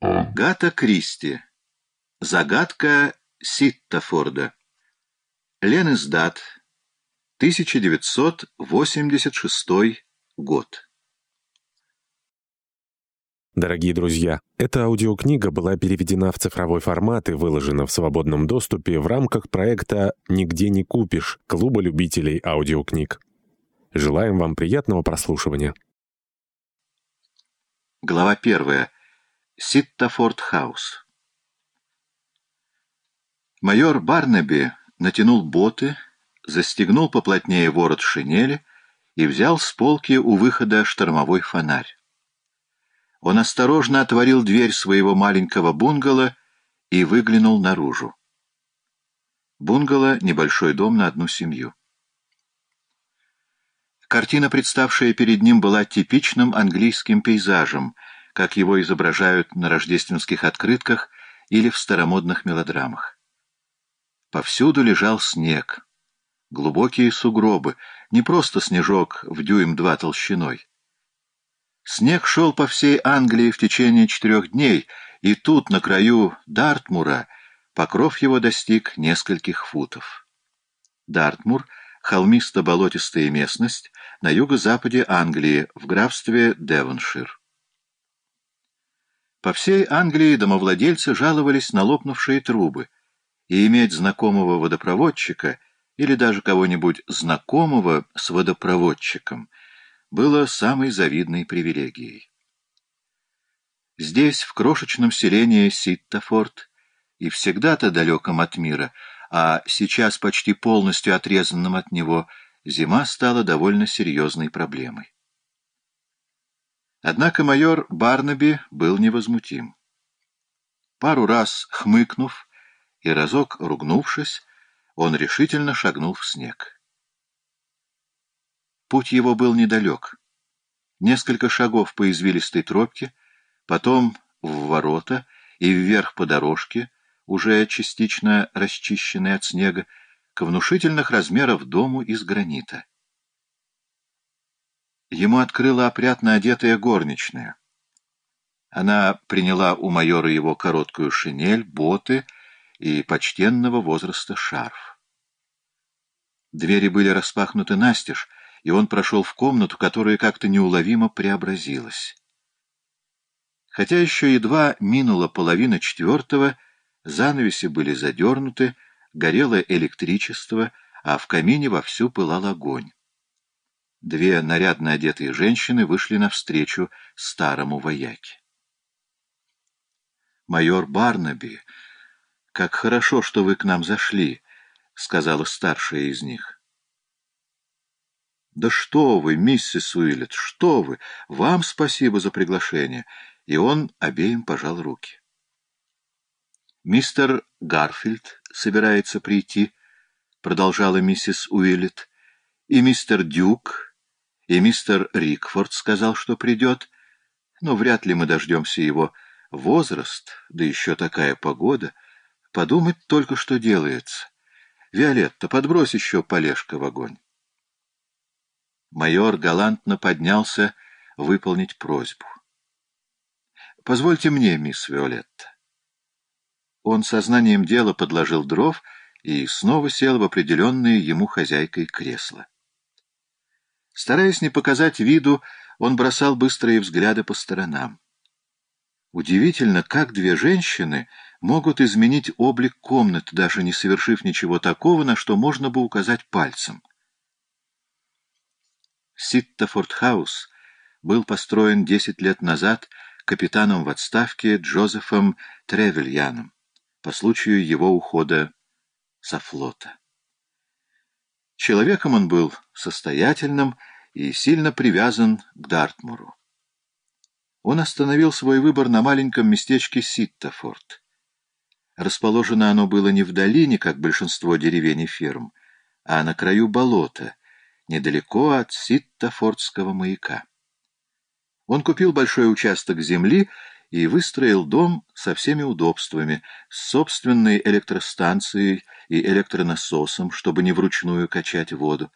Гата Кристи. Загадка Ситтафорда. Ленэсдат. 1986 год. Дорогие друзья, эта аудиокнига была переведена в цифровой формат и выложена в свободном доступе в рамках проекта «Нигде не купишь» Клуба любителей аудиокниг. Желаем вам приятного прослушивания. Глава первая. Ситтафорд Хаус. Майор Барнаби натянул боты, застегнул поплотнее ворот шинели и взял с полки у выхода штормовой фонарь. Он осторожно отворил дверь своего маленького бунгало и выглянул наружу. Бунгало — небольшой дом на одну семью. Картина, представшая перед ним, была типичным английским пейзажем, как его изображают на рождественских открытках или в старомодных мелодрамах. Повсюду лежал снег, глубокие сугробы, не просто снежок в дюйм-два толщиной. Снег шел по всей Англии в течение четырех дней, и тут, на краю Дартмура, покров его достиг нескольких футов. Дартмур — холмисто-болотистая местность на юго-западе Англии, в графстве Девоншир. По всей Англии домовладельцы жаловались на лопнувшие трубы, и иметь знакомого водопроводчика или даже кого-нибудь знакомого с водопроводчиком — было самой завидной привилегией. Здесь, в крошечном селении Ситтафорд, и всегда-то далеком от мира, а сейчас почти полностью отрезанным от него, зима стала довольно серьезной проблемой. Однако майор Барнаби был невозмутим. Пару раз хмыкнув и разок ругнувшись, он решительно шагнул в снег. Путь его был недалек. Несколько шагов по извилистой тропке, потом в ворота и вверх по дорожке, уже частично расчищенной от снега, к внушительных размеров дому из гранита. Ему открыла опрятно одетая горничная. Она приняла у майора его короткую шинель, боты и почтенного возраста шарф. Двери были распахнуты настежь, и он прошел в комнату, которая как-то неуловимо преобразилась. Хотя еще едва минула половина четвертого, занавеси были задернуты, горело электричество, а в камине вовсю пылал огонь. Две нарядно одетые женщины вышли навстречу старому вояке. «Майор Барнаби, как хорошо, что вы к нам зашли», — сказала старшая из них. «Да что вы, миссис Уиллет, что вы! Вам спасибо за приглашение!» И он обеим пожал руки. «Мистер Гарфилд собирается прийти», — продолжала миссис Уиллет, «и мистер Дюк, и мистер Рикфорд сказал, что придет, но вряд ли мы дождемся его. Возраст, да еще такая погода, подумать только, что делается. Виолетта, подбрось еще полежка в огонь». Майор галантно поднялся выполнить просьбу. «Позвольте мне, мисс Виолетта». Он сознанием дела подложил дров и снова сел в определенное ему хозяйкой кресло. Стараясь не показать виду, он бросал быстрые взгляды по сторонам. Удивительно, как две женщины могут изменить облик комнаты, даже не совершив ничего такого, на что можно бы указать пальцем. Ситтафорд-хаус был построен 10 лет назад капитаном в отставке Джозефом Тревельяном по случаю его ухода со флота. Человеком он был состоятельным и сильно привязан к Дартмуру. Он остановил свой выбор на маленьком местечке Ситтафорд. Расположено оно было не в долине, как большинство деревень и ферм, а на краю болота — недалеко от Ситтафордского маяка. Он купил большой участок земли и выстроил дом со всеми удобствами, с собственной электростанцией и электронасосом, чтобы не вручную качать воду.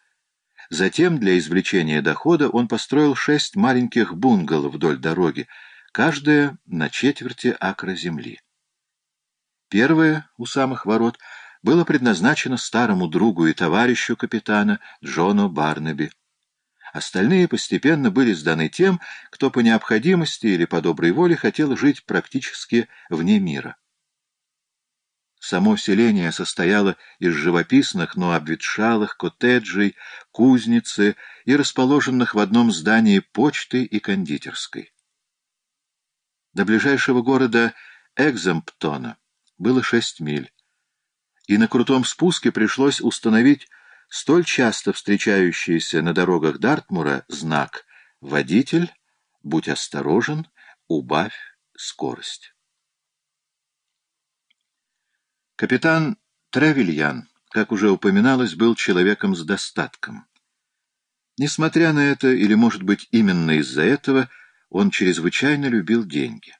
Затем, для извлечения дохода, он построил шесть маленьких бунгало вдоль дороги, каждая на четверти акра земли. Первое, у самых ворот, было предназначено старому другу и товарищу капитана Джону Барнаби. Остальные постепенно были сданы тем, кто по необходимости или по доброй воле хотел жить практически вне мира. Само селение состояло из живописных, но обветшалых коттеджей, кузницы и расположенных в одном здании почты и кондитерской. До ближайшего города Экземптона было шесть миль, и на крутом спуске пришлось установить столь часто встречающийся на дорогах Дартмура знак «Водитель, будь осторожен, убавь скорость». Капитан Тревельян, как уже упоминалось, был человеком с достатком. Несмотря на это, или, может быть, именно из-за этого, он чрезвычайно любил деньги.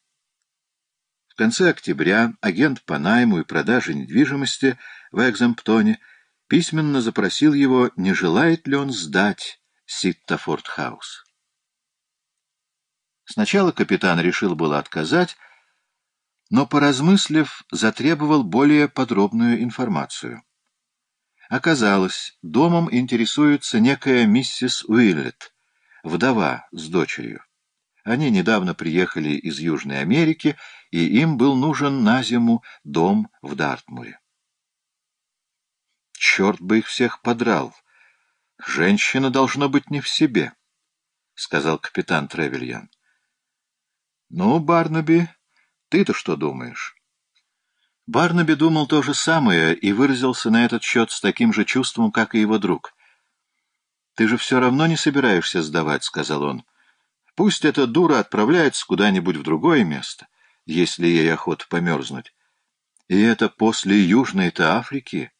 В конце октября агент по найму и продаже недвижимости в Экземптоне письменно запросил его, не желает ли он сдать Ситтафорд-хаус. Сначала капитан решил было отказать, но, поразмыслив, затребовал более подробную информацию. Оказалось, домом интересуется некая миссис Уиллет, вдова с дочерью. Они недавно приехали из Южной Америки, и им был нужен на зиму дом в Дартмуре. Черт бы их всех подрал! Женщина должна быть не в себе, — сказал капитан Тревельян. — Ну, Барнаби... Ты-то что думаешь? Барнаби думал то же самое и выразился на этот счет с таким же чувством, как и его друг. «Ты же все равно не собираешься сдавать», — сказал он. «Пусть эта дура отправляется куда-нибудь в другое место, если ей охота померзнуть. И это после Южной-то Африки».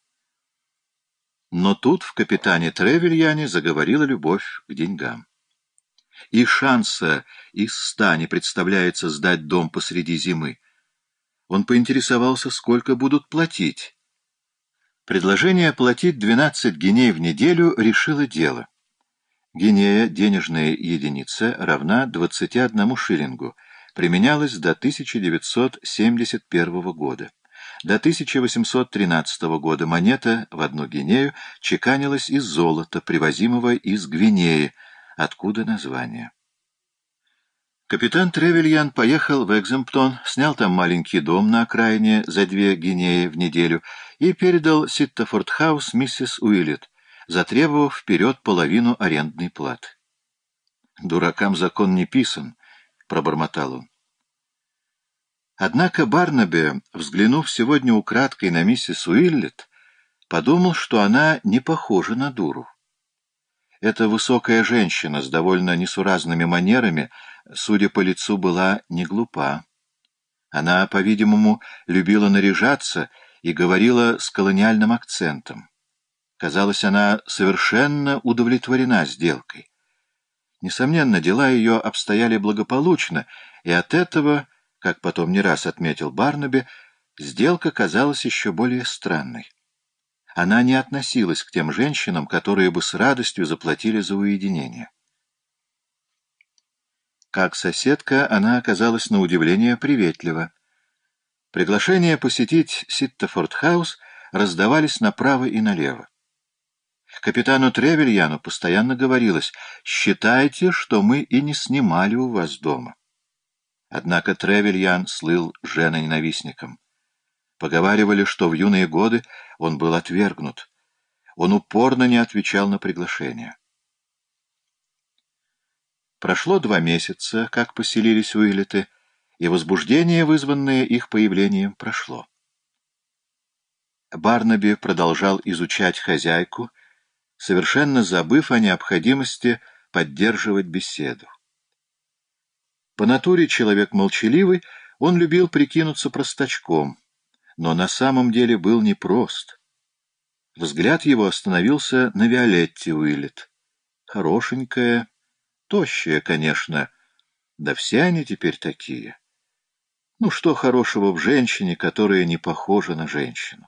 Но тут в капитане Тревельяне заговорила любовь к деньгам и шанса из ста не представляется сдать дом посреди зимы. Он поинтересовался, сколько будут платить. Предложение платить 12 гиней в неделю решило дело. Гинея, денежная единица, равна 21 шиллингу, применялась до 1971 года. До 1813 года монета в одну гинею чеканилась из золота, привозимого из Гвинеи, откуда название. Капитан Тревельян поехал в Экземптон, снял там маленький дом на окраине за две гинеи в неделю и передал Ситтафорд-хаус миссис Уиллет, затребовав вперед половину арендной платы. «Дуракам закон не писан», — пробормотал он. Однако Барнаби, взглянув сегодня украдкой на миссис Уиллет, подумал, что она не похожа на дуру. Эта высокая женщина с довольно несуразными манерами, судя по лицу, была не глупа. Она, по-видимому, любила наряжаться и говорила с колониальным акцентом. Казалось, она совершенно удовлетворена сделкой. Несомненно, дела ее обстояли благополучно, и от этого, как потом не раз отметил Барнаби, сделка казалась еще более странной. Она не относилась к тем женщинам, которые бы с радостью заплатили за уединение. Как соседка, она оказалась на удивление приветлива. Приглашения посетить Ситтафорд-хаус раздавались направо и налево. Капитану Тревельяну постоянно говорилось «Считайте, что мы и не снимали у вас дома». Однако Тревельян слыл женоненавистником. Поговаривали, что в юные годы он был отвергнут. Он упорно не отвечал на приглашение. Прошло два месяца, как поселились Уиллеты, и возбуждение, вызванное их появлением, прошло. Барнаби продолжал изучать хозяйку, совершенно забыв о необходимости поддерживать беседу. По натуре человек молчаливый, он любил прикинуться простачком — но на самом деле был непрост. Взгляд его остановился на Виолетте Уиллет. Хорошенькая, тощая, конечно, да все они теперь такие. Ну что хорошего в женщине, которая не похожа на женщину?